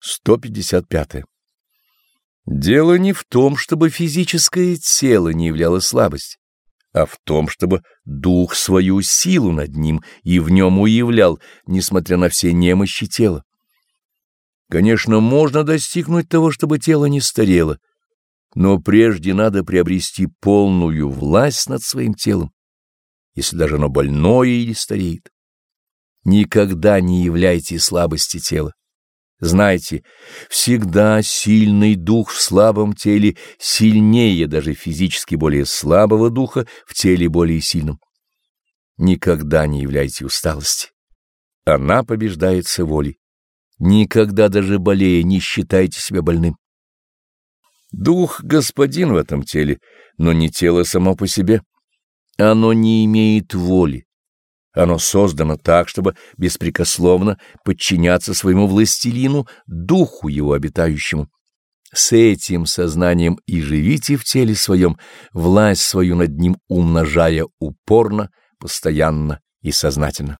155. Дело не в том, чтобы физическое тело не являло слабость, а в том, чтобы дух свою силу над ним и в нем уявлял, несмотря на все немощи тела. Конечно, можно достигнуть того, чтобы тело не старело, но прежде надо приобрести полную власть над своим телом, если даже оно больное или стареет. Никогда не являйте слабости тела. Знайте, всегда сильный дух в слабом теле сильнее даже физически более слабого духа в теле более сильном. Никогда не являйте усталости. Она побеждается волей. Никогда даже болея не считайте себя больным. Дух — господин в этом теле, но не тело само по себе. Оно не имеет воли оно создано так, чтобы беспрекословно подчиняться своему властелину, духу его обитающему. С этим сознанием и живите в теле своем, власть свою над ним умножая упорно, постоянно и сознательно.